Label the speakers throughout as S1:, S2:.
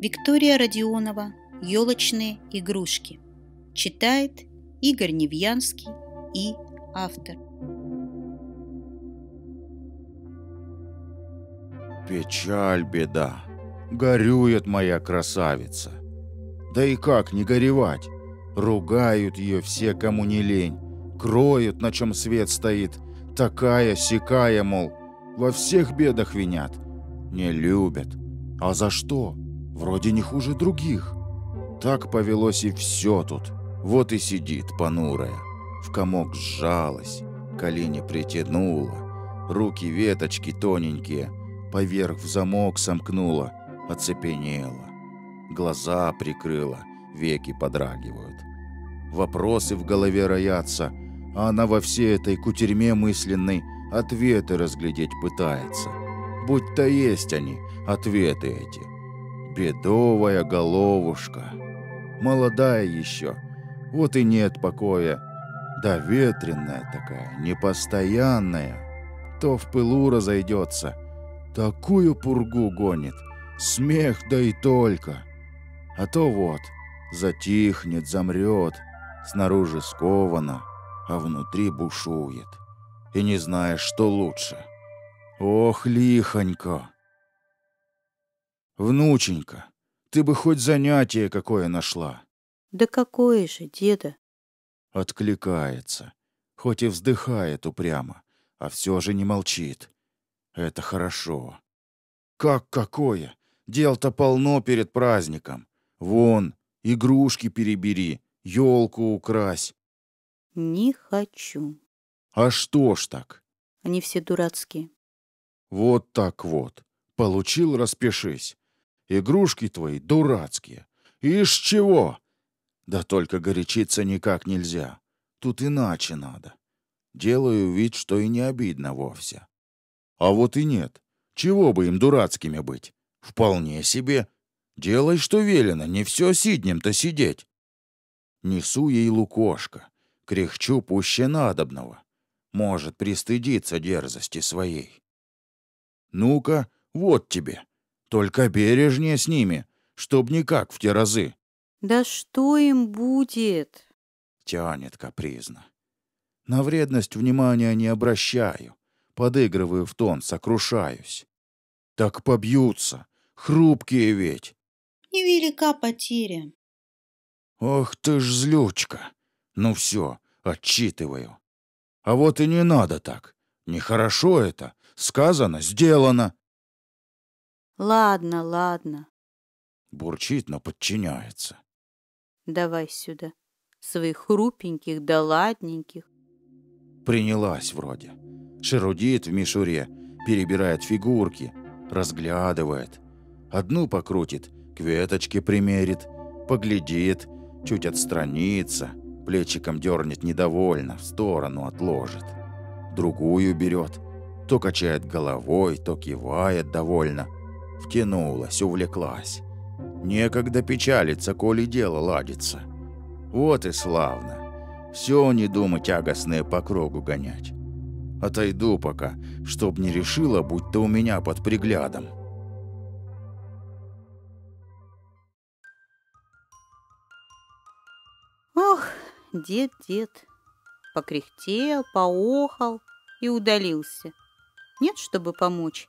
S1: Виктория Родионова «Елочные игрушки». Читает Игорь Невьянский и автор.
S2: Печаль, беда, горюет моя красавица. Да и как не горевать? Ругают ее все, кому не лень, кроют, на чем свет стоит, такая, сякая, мол, во всех бедах винят. Не любят. А за что? Вроде не хуже других. Так повелось и все тут. Вот и сидит понурая. В комок сжалась, колени притянула, руки веточки тоненькие, поверх в замок сомкнула, оцепенела. Глаза прикрыла, веки подрагивают. Вопросы в голове роятся, а она во всей этой кутерьме мысленной ответы разглядеть пытается. Будь-то есть они, ответы эти. Бедовая головушка. Молодая еще, вот и нет покоя. Да ветреная такая, непостоянная. То в пылу разойдется, такую пургу гонит. Смех да и только. А то вот, затихнет, замрет, снаружи сковано, а внутри бушует. И не знаешь, что лучше. Ох, лихонько. Внученька, ты бы хоть занятие какое нашла.
S1: Да какое же, деда?
S2: Откликается, хоть и вздыхает упрямо, а все же не молчит. Это хорошо. Как какое? Дел-то полно перед праздником. Вон, игрушки перебери, елку укрась.
S1: Не хочу.
S2: А что ж так?
S1: Они все дурацкие.
S2: Вот так вот. Получил, распишись. Игрушки твои дурацкие. Ишь чего? Да только горячиться никак нельзя. Тут иначе надо. Делаю вид, что и не обидно вовсе. А вот и нет. Чего бы им дурацкими быть? Вполне себе. Делай, что велено, не все сиднем-то сидеть. Несу ей лукошко, кряхчу пуще надобного. Может пристыдиться дерзости своей. Ну-ка, вот тебе. Только бережнее с ними, чтоб никак в те разы.
S1: Да что им будет?
S2: Тянет капризно. На вредность внимания не обращаю. Подыгрываю в тон, сокрушаюсь. Так побьются. Хрупкие ведь.
S1: Невелика потеря.
S2: Ох ты ж злючка. Ну все, отчитываю. А вот и не надо так. Нехорошо это. Сказано, сделано.
S1: Ладно, ладно.
S2: Бурчит, но подчиняется.
S1: Давай сюда. Своих хрупеньких да ладненьких.
S2: Принялась вроде. Шерудит в мишуре, перебирает фигурки, разглядывает. Одну покрутит, к веточке примерит, поглядит, чуть отстранится, плечиком дернет недовольно, в сторону отложит. Другую берет, то качает головой, то кивает довольно. Втянулась, увлеклась. Некогда печалиться, коли дело ладится. Вот и славно. Все не думать тягостные по кругу гонять. Отойду пока, чтоб не решила, будь то у меня под приглядом.
S1: Ох, дед, дед. Покряхтел, поохал и удалился. Нет, чтобы помочь.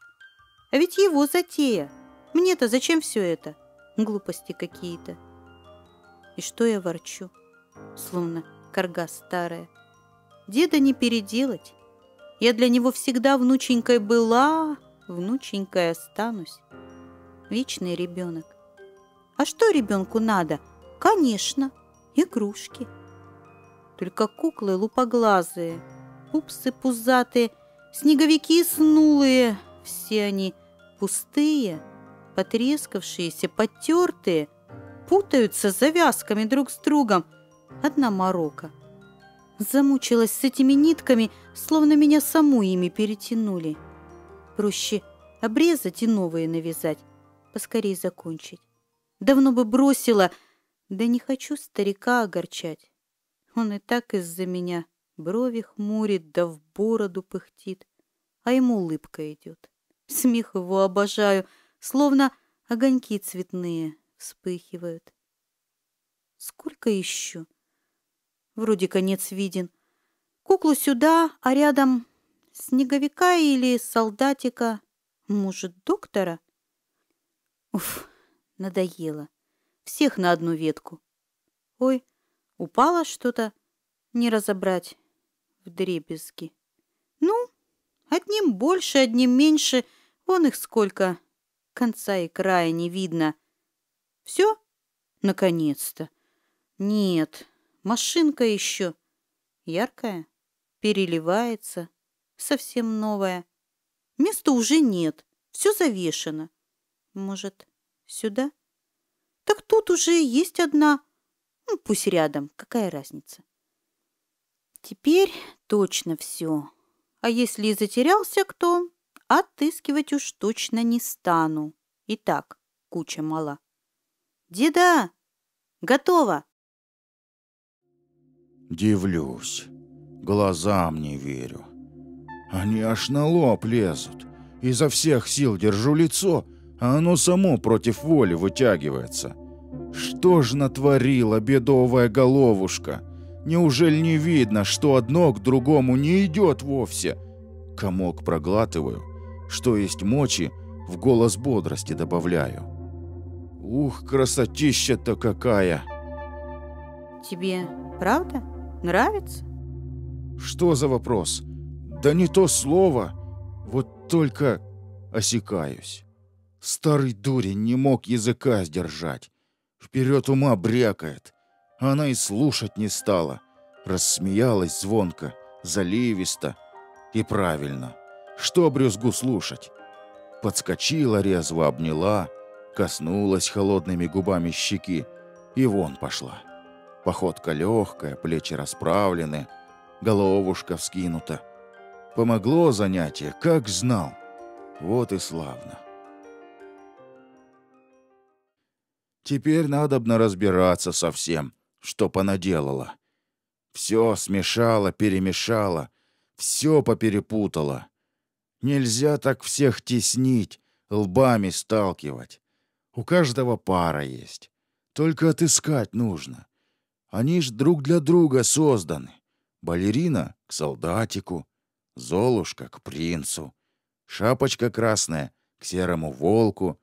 S1: А ведь его затея. Мне-то зачем все это? Глупости какие-то. И что я ворчу? Словно корга старая. Деда не переделать. Я для него всегда внученькой была, внученькой останусь. Вечный ребенок. А что ребенку надо? Конечно, игрушки. Только куклы лупоглазые, пупсы пузатые, снеговики снулые. Все они пустые, потрескавшиеся, потертые, путаются завязками друг с другом. Одна морока. Замучилась с этими нитками, словно меня саму ими перетянули. Проще обрезать и новые навязать, поскорее закончить. Давно бы бросила, да не хочу старика огорчать. Он и так из-за меня брови хмурит, да в бороду пыхтит, а ему улыбка идет. Смех его обожаю, словно огоньки цветные вспыхивают. Сколько еще? Вроде конец виден. Куклу сюда, а рядом снеговика или солдатика, может, доктора? Уф, надоело. Всех на одну ветку. Ой, упало что-то, не разобрать в дребезги. Ну, одним больше, одним меньше, вон их сколько. Конца и края не видно. Все? Наконец-то. Нет, машинка еще. Яркая, переливается совсем новая. Места уже нет, все завешено. Может, сюда? Так тут уже есть одна. Ну, пусть рядом, какая разница. Теперь точно все. А если и затерялся кто, отыскивать уж точно не стану. Итак, куча мала. Деда, готово.
S2: Дивлюсь, глазам не верю. Они аж на лоб лезут. Изо всех сил держу лицо, а оно само против воли вытягивается. Что ж натворила бедовая головушка? Неужели не видно, что одно к другому не идет вовсе? Комок проглатываю, что есть мочи, в голос бодрости добавляю. Ух, красотища-то какая!
S1: Тебе правда нравится?
S2: Что за вопрос? Да не то слово. Вот только осекаюсь. Старый дурень не мог языка сдержать. Вперед ума брякает. Она и слушать не стала. Рассмеялась звонко, заливисто. И правильно. Что брюзгу слушать? Подскочила резво, обняла, коснулась холодными губами щеки и вон пошла. Походка легкая, плечи расправлены, головушка вскинута. Помогло занятие, как знал. Вот и славно. Теперь надобно разбираться со всем, что понаделала. Все смешала, перемешала, все поперепутала. Нельзя так всех теснить, лбами сталкивать. У каждого пара есть. Только отыскать нужно. Они ж друг для друга созданы. Балерина к солдатику, Золушка к принцу, шапочка красная к серому волку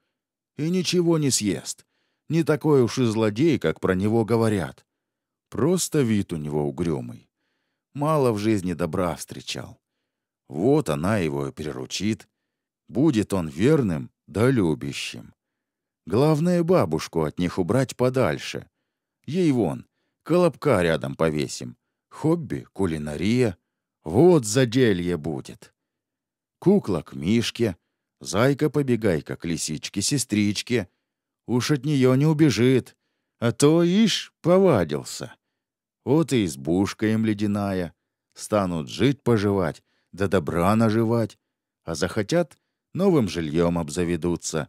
S2: и ничего не съест. Не такой уж и злодей, как про него говорят. Просто вид у него угрюмый. Мало в жизни добра встречал. Вот она его и приручит. Будет он верным да любящим. Главное, бабушку от них убрать подальше. Ей вон, колобка рядом повесим. Хобби — кулинария — вот заделье будет. Кукла к Мишке, зайка-побегайка к лисичке-сестричке. Уж от нее не убежит, а то, ишь, повадился. Вот и избушка им ледяная. Станут жить-поживать, да добра наживать, а захотят, новым жильем обзаведутся.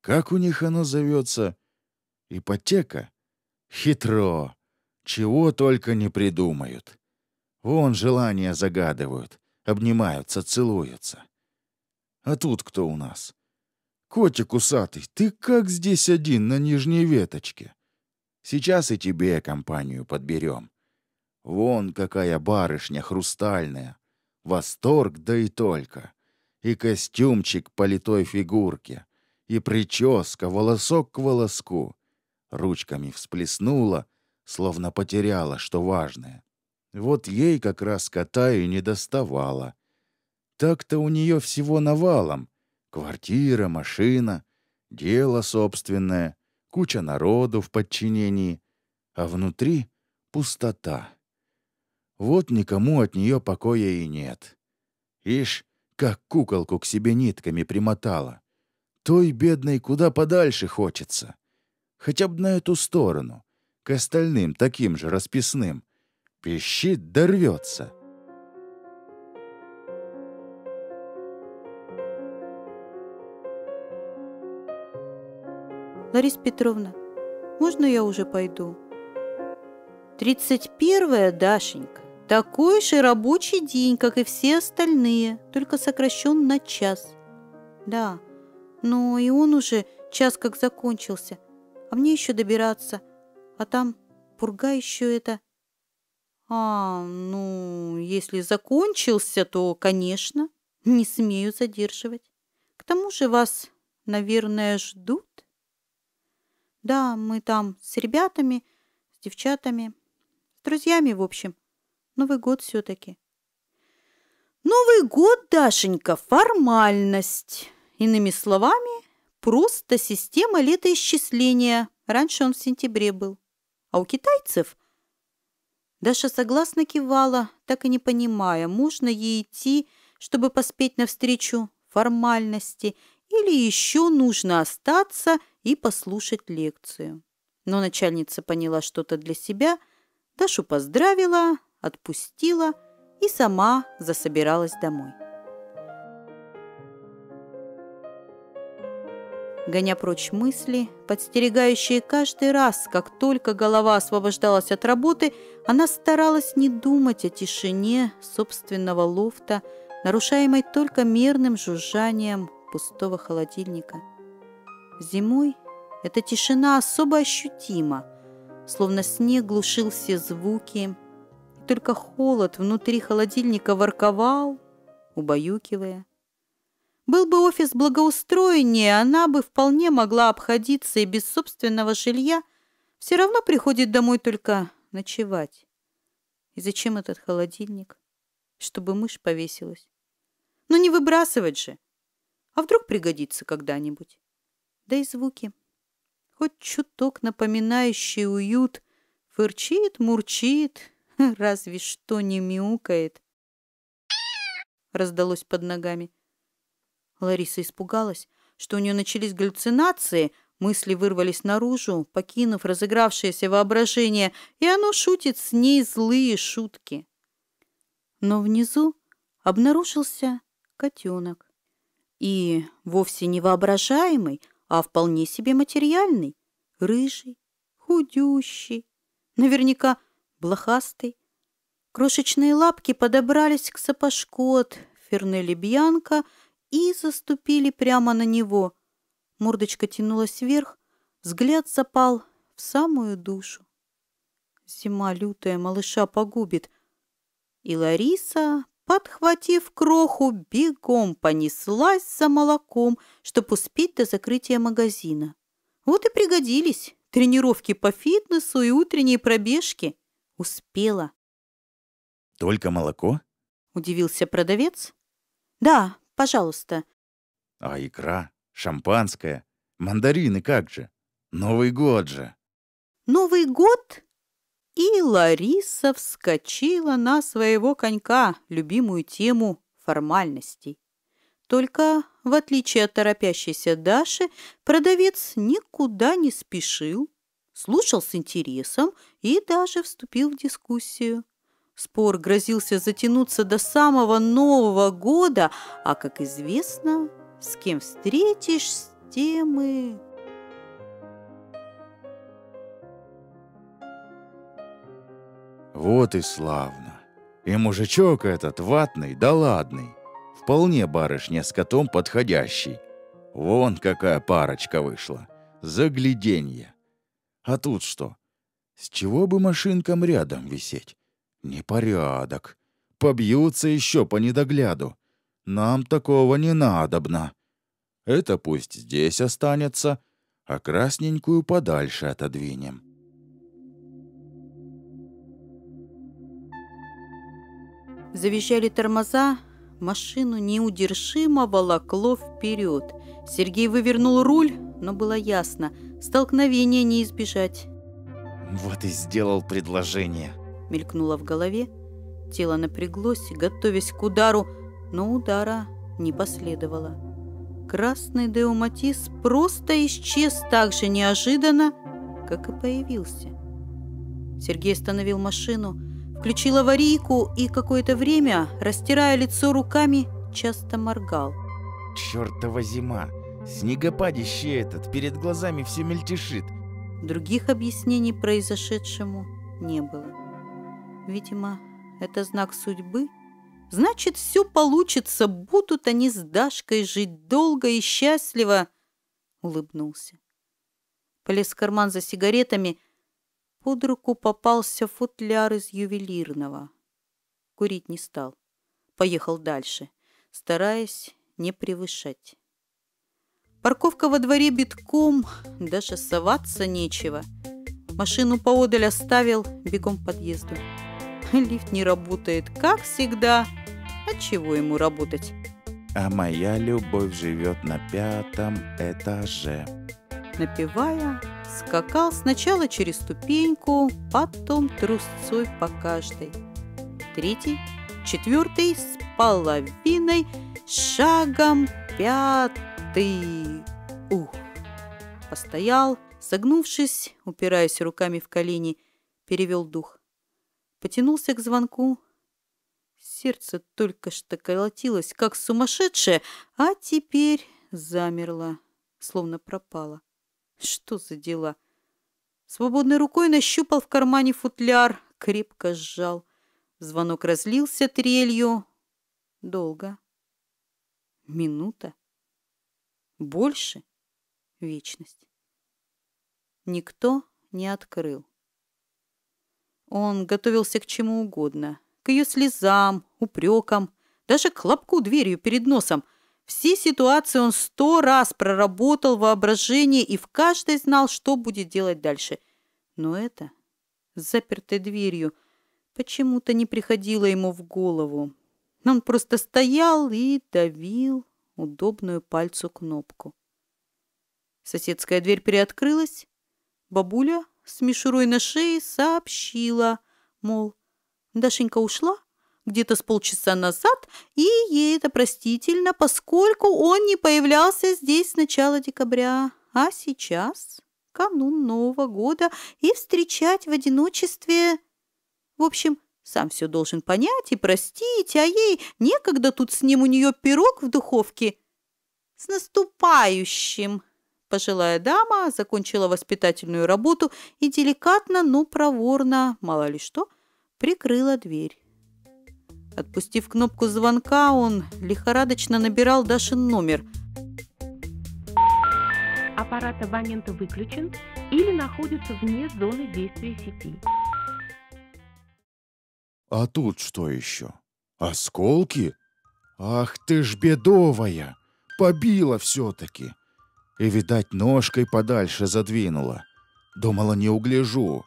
S2: Как у них оно зовется? Ипотека? Хитро. Чего только не придумают. Вон желания загадывают, обнимаются, целуются. А тут кто у нас? Котик усатый, ты как здесь один на нижней веточке? Сейчас и тебе компанию подберем. Вон какая барышня хрустальная. Восторг, да и только. И костюмчик по литой фигурке. И прическа, волосок к волоску. Ручками всплеснула, словно потеряла, что важное. Вот ей как раз кота и не доставало. Так-то у нее всего навалом. Квартира, машина, дело собственное, куча народу в подчинении, а внутри пустота. Вот никому от нее покоя и нет. Ишь, как куколку к себе нитками примотала. Той бедной куда подальше хочется. Хотя бы на эту сторону, к остальным таким же расписным — пищит да рвется.
S1: Лариса Петровна, можно я уже пойду? Тридцать первое, Дашенька. Такой же рабочий день, как и все остальные, только сокращен на час. Да, но и он уже час как закончился, а мне еще добираться. А там пурга еще это... А, ну, если закончился, то, конечно, не смею задерживать. К тому же вас, наверное, ждут. Да, мы там с ребятами, с девчатами, с друзьями, в общем. Новый год все-таки. Новый год, Дашенька, формальность. Иными словами, просто система летоисчисления. Раньше он в сентябре был. А у китайцев... Даша согласно кивала, так и не понимая, можно ей идти, чтобы поспеть навстречу формальности, или еще нужно остаться и послушать лекцию. Но начальница поняла что-то для себя, Дашу поздравила, отпустила и сама засобиралась домой. Гоня прочь мысли, подстерегающие каждый раз, как только голова освобождалась от работы, она старалась не думать о тишине собственного лофта, нарушаемой только мерным жужжанием пустого холодильника. Зимой эта тишина особо ощутима, словно снег глушил все звуки, только холод внутри холодильника ворковал, убаюкивая. Был бы офис благоустроеннее, она бы вполне могла обходиться и без собственного жилья, все равно приходит домой только ночевать. И зачем этот холодильник? Чтобы мышь повесилась. Но ну, не выбрасывать же. А вдруг пригодится когда-нибудь? Да и звуки. Хоть чуток напоминающий уют, фырчит, мурчит, разве что не мяукает. Раздалось под ногами. Лариса испугалась, что у нее начались галлюцинации, мысли вырвались наружу, покинув разыгравшееся воображение, и оно шутит с ней злые шутки. Но внизу обнаружился котенок и вовсе не воображаемый, а вполне себе материальный, рыжий, худющий, наверняка блохастый. Крошечные лапки подобрались к сапожку от Фернели Бьянка и заступили прямо на него. Мордочка тянулась вверх, взгляд запал в самую душу. Зима лютая малыша погубит. И Лариса подхватив кроху, бегом понеслась за молоком, чтобы успеть до закрытия магазина. Вот и пригодились тренировки по фитнесу и утренние пробежки. Успела.
S2: «Только молоко?»
S1: – удивился продавец. «Да, пожалуйста».
S2: «А икра? Шампанское? Мандарины как же? Новый год же!»
S1: «Новый год?» И Лариса вскочила на своего конька, любимую тему формальностей. Только, в отличие от торопящейся Даши, продавец никуда не спешил, слушал с интересом и даже вступил в дискуссию. Спор грозился затянуться до самого Нового года, а, как известно, с кем встретишь, с тем и...
S2: Вот и славно. И мужичок этот ватный да ладный. Вполне барышня с котом подходящий. Вон какая парочка вышла. Загляденье. А тут что? С чего бы машинкам рядом висеть? Непорядок. Побьются еще по недогляду. Нам такого не надобно. Это пусть здесь останется, а красненькую подальше отодвинем.
S1: Завизжали тормоза, машину неудержимо волокло вперед. Сергей вывернул руль, но было ясно, столкновения не избежать.
S2: «Вот и сделал предложение», —
S1: мелькнуло в голове. Тело напряглось, готовясь к удару, но удара не последовало. Красный Деоматис просто исчез так же неожиданно, как и появился. Сергей остановил машину, Включил аварийку и какое-то время, растирая лицо руками, часто моргал.
S2: «Чёртова зима! Снегопадище этот, перед глазами все мельтешит!»
S1: Других объяснений произошедшему не было. Видимо, это знак судьбы. Значит, все получится, будут они с Дашкой жить долго и счастливо. улыбнулся. Полез в карман за сигаретами. Под руку попался футляр из ювелирного. Курить не стал. Поехал дальше, стараясь не превышать. Парковка во дворе битком, даже соваться нечего. Машину поодаль оставил, бегом к подъезду. Лифт не работает, как всегда. А чего ему работать?
S2: А моя любовь живет на пятом этаже.
S1: Напевая, скакал сначала через ступеньку, потом трусцой по каждой. Третий, четвертый с половиной, шагом пятый. Ух! Постоял, согнувшись, упираясь руками в колени, перевел дух. Потянулся к звонку. Сердце только что колотилось, как сумасшедшее, а теперь замерло, словно пропало. Что за дела? Свободной рукой нащупал в кармане футляр, крепко сжал. Звонок разлился трелью. Долго. Минута. Больше. Вечность. Никто не открыл. Он готовился к чему угодно. К ее слезам, упрекам, даже к хлопку дверью перед носом. Все ситуации он сто раз проработал воображение и в каждой знал, что будет делать дальше. Но это, с запертой дверью, почему-то не приходило ему в голову. Он просто стоял и давил удобную пальцу кнопку. Соседская дверь приоткрылась. Бабуля с мишурой на шее сообщила, мол, Дашенька ушла, где-то с полчаса назад, и ей это простительно, поскольку он не появлялся здесь с начала декабря. А сейчас канун Нового года и встречать в одиночестве... В общем, сам все должен понять и простить, а ей некогда тут с ним у нее пирог в духовке. С наступающим! Пожилая дама закончила воспитательную работу и деликатно, но проворно, мало ли что, прикрыла дверь. Отпустив кнопку звонка, он лихорадочно набирал Дашин номер.
S3: Аппарат абонента выключен или находится вне зоны действия сети.
S2: А тут что еще? Осколки? Ах ты ж бедовая! Побила все-таки. И, видать, ножкой подальше задвинула. Думала, не угляжу.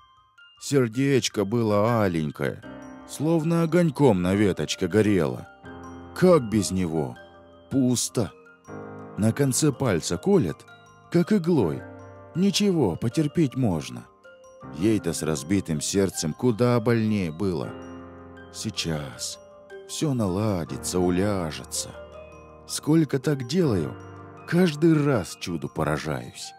S2: Сердечко было аленькое словно огоньком на веточке горело. Как без него? Пусто. На конце пальца колет, как иглой. Ничего, потерпеть можно. Ей-то с разбитым сердцем куда больнее было. Сейчас все наладится, уляжется. Сколько так делаю, каждый раз чуду поражаюсь.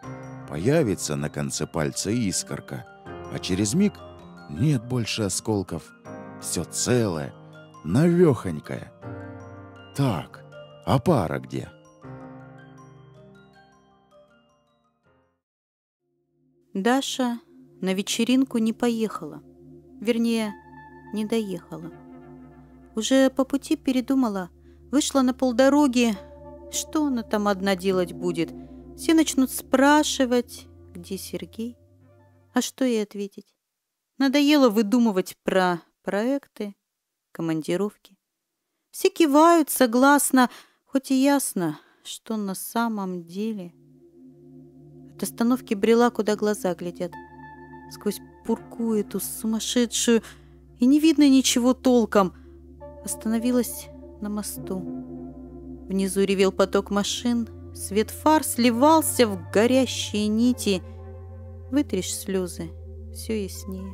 S2: Появится на конце пальца искорка, а через миг нет больше осколков – все целое, навехонькое. Так, а пара где?
S1: Даша на вечеринку не поехала. Вернее, не доехала. Уже по пути передумала, вышла на полдороги. Что она там одна делать будет? Все начнут спрашивать, где Сергей. А что ей ответить? Надоело выдумывать про проекты, командировки. Все кивают согласно, хоть и ясно, что на самом деле. От остановки брела, куда глаза глядят. Сквозь пурку эту сумасшедшую, и не видно ничего толком. Остановилась на мосту. Внизу ревел поток машин, свет фар сливался в горящие нити. Вытришь слезы, все яснее.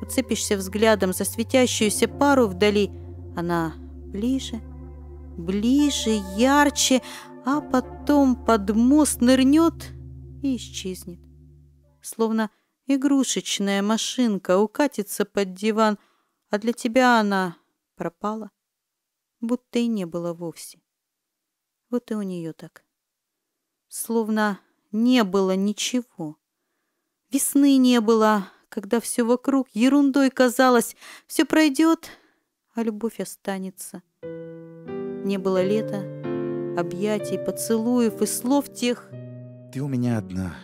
S1: Уцепишься взглядом за светящуюся пару вдали. Она ближе, ближе, ярче, а потом под мост нырнет и исчезнет. Словно игрушечная машинка укатится под диван, а для тебя она пропала, будто и не было вовсе. Вот и у нее так. Словно не было ничего. Весны не было, когда все вокруг ерундой казалось, все пройдет, а любовь останется. Не было лета, объятий, поцелуев и слов тех
S2: ты у меня одна.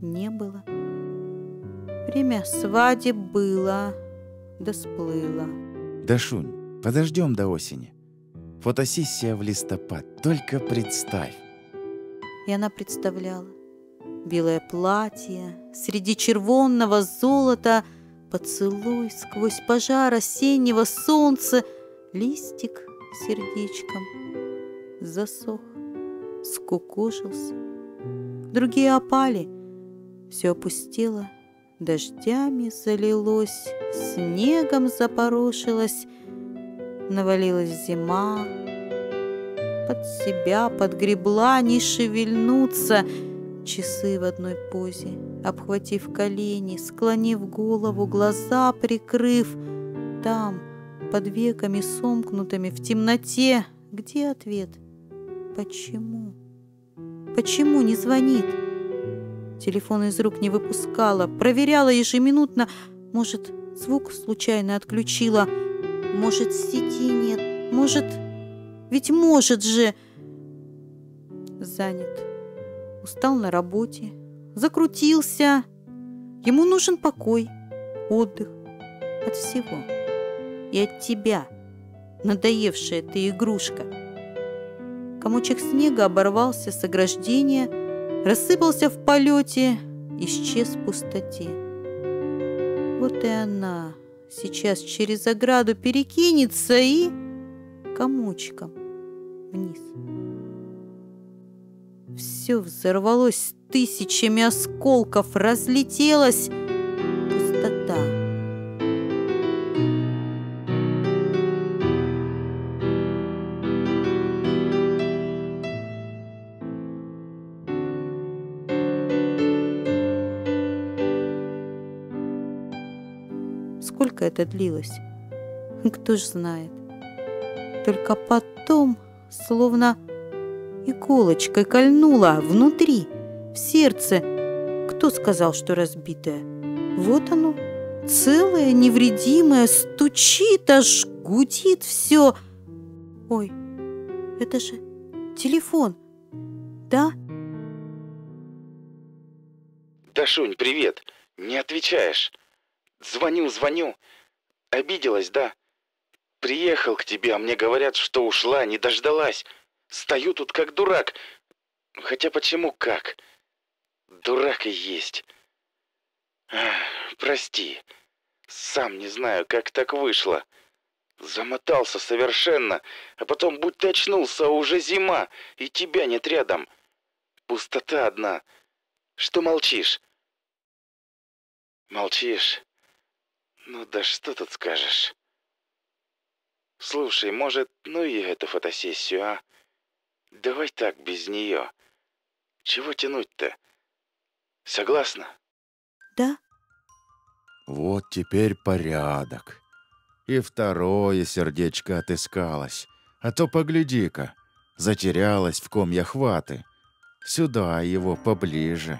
S1: Не было. Время свадеб было, да сплыло.
S2: Дашунь, подождем до осени. Фотосессия в листопад, только представь.
S1: И она представляла. Белое платье, среди червонного золота, поцелуй сквозь пожар осеннего солнца, листик сердечком засох, скукожился. Другие опали, все опустело, дождями залилось, снегом запорошилось, навалилась зима, под себя подгребла, не шевельнуться, часы в одной позе, обхватив колени, склонив голову, глаза прикрыв, там, под веками сомкнутыми в темноте, где ответ? Почему? Почему не звонит? Телефон из рук не выпускала, проверяла ежеминутно. Может, звук случайно отключила. Может, сети нет. Может, ведь может же. Занят. Устал на работе. Закрутился. Ему нужен покой, отдых от всего. И от тебя, надоевшая ты игрушка. Комочек снега оборвался с ограждения, рассыпался в полете, исчез в пустоте. Вот и она сейчас через ограду перекинется и комочком вниз. Все взорвалось тысячами осколков, разлетелось. Сколько это длилось? Кто ж знает. Только потом, словно иголочкой кольнула внутри, в сердце. Кто сказал, что разбитое? Вот оно, целое, невредимое, стучит, аж гудит все. Ой, это же телефон, да?
S4: Дашунь, привет. Не отвечаешь. Звонил, звоню. Обиделась, да? Приехал к тебе, а мне говорят, что ушла, не дождалась. Стою тут как дурак. Хотя почему как? Дурак и есть. Ах, прости. Сам не знаю, как так вышло. Замотался совершенно, а потом будто очнулся, а уже зима, и тебя нет рядом. Пустота одна. Что молчишь? Молчишь? Ну да что тут скажешь? Слушай, может, ну и эту фотосессию, а? Давай так, без нее. Чего тянуть-то? Согласна?
S1: Да?
S2: Вот теперь порядок. И второе сердечко отыскалось. А то погляди-ка, затерялась в комья хваты. Сюда его поближе.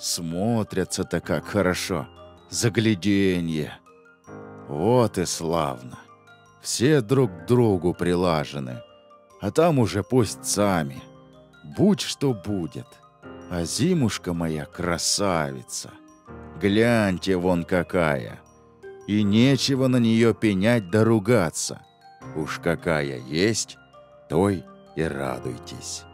S2: Смотрятся-то как хорошо. Загляденье. Вот и славно. Все друг к другу прилажены. А там уже пусть сами. Будь что будет. А зимушка моя красавица. Гляньте вон какая. И нечего на нее пенять да ругаться. Уж какая есть, той и радуйтесь.